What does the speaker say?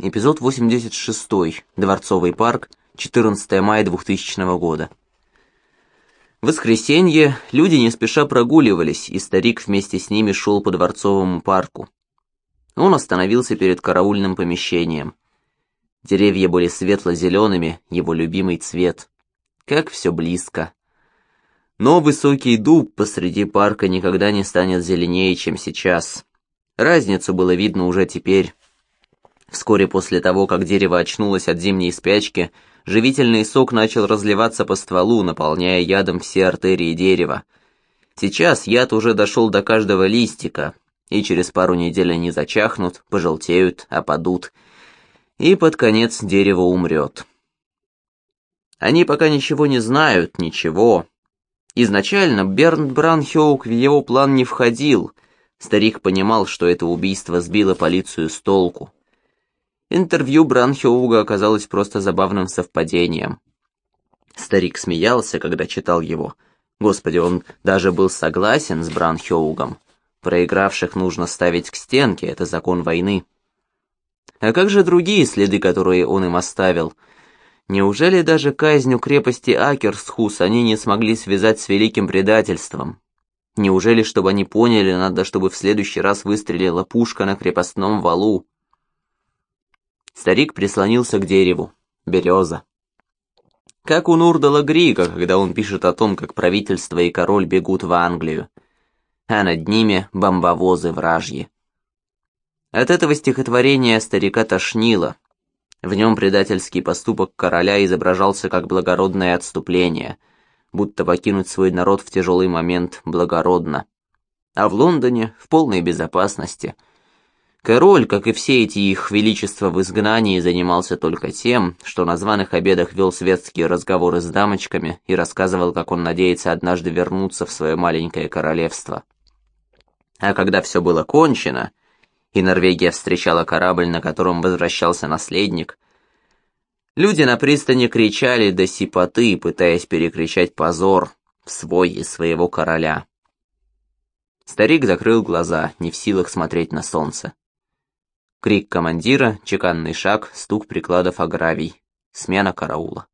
Эпизод 86. Дворцовый парк. 14 мая 2000 года. В воскресенье люди не спеша прогуливались, и старик вместе с ними шел по Дворцовому парку. Он остановился перед караульным помещением. Деревья были светло-зелеными, его любимый цвет. Как все близко. Но высокий дуб посреди парка никогда не станет зеленее, чем сейчас. Разницу было видно уже теперь. Вскоре после того, как дерево очнулось от зимней спячки, живительный сок начал разливаться по стволу, наполняя ядом все артерии дерева. Сейчас яд уже дошел до каждого листика, и через пару недель они зачахнут, пожелтеют, опадут, и под конец дерево умрет. Они пока ничего не знают, ничего. Изначально Бернт Бранхеук в его план не входил. Старик понимал, что это убийство сбило полицию с толку. Интервью Бранхеуга оказалось просто забавным совпадением. Старик смеялся, когда читал его. Господи, он даже был согласен с Бранхеугом. Проигравших нужно ставить к стенке, это закон войны. А как же другие следы, которые он им оставил? Неужели даже казнь у крепости Акерсхус они не смогли связать с великим предательством? Неужели, чтобы они поняли, надо, чтобы в следующий раз выстрелила пушка на крепостном валу? Старик прислонился к дереву. Береза. Как у Нурдала Грига, когда он пишет о том, как правительство и король бегут в Англию, а над ними бомбовозы вражьи. От этого стихотворения старика тошнило. В нем предательский поступок короля изображался как благородное отступление, будто покинуть свой народ в тяжелый момент благородно. А в Лондоне, в полной безопасности – Король, как и все эти их величества в изгнании, занимался только тем, что на званых обедах вел светские разговоры с дамочками и рассказывал, как он надеется однажды вернуться в свое маленькое королевство. А когда все было кончено, и Норвегия встречала корабль, на котором возвращался наследник, люди на пристани кричали до сипоты, пытаясь перекричать позор в свой и своего короля. Старик закрыл глаза, не в силах смотреть на солнце. Крик командира, чеканный шаг, стук прикладов о гравий. Смена караула.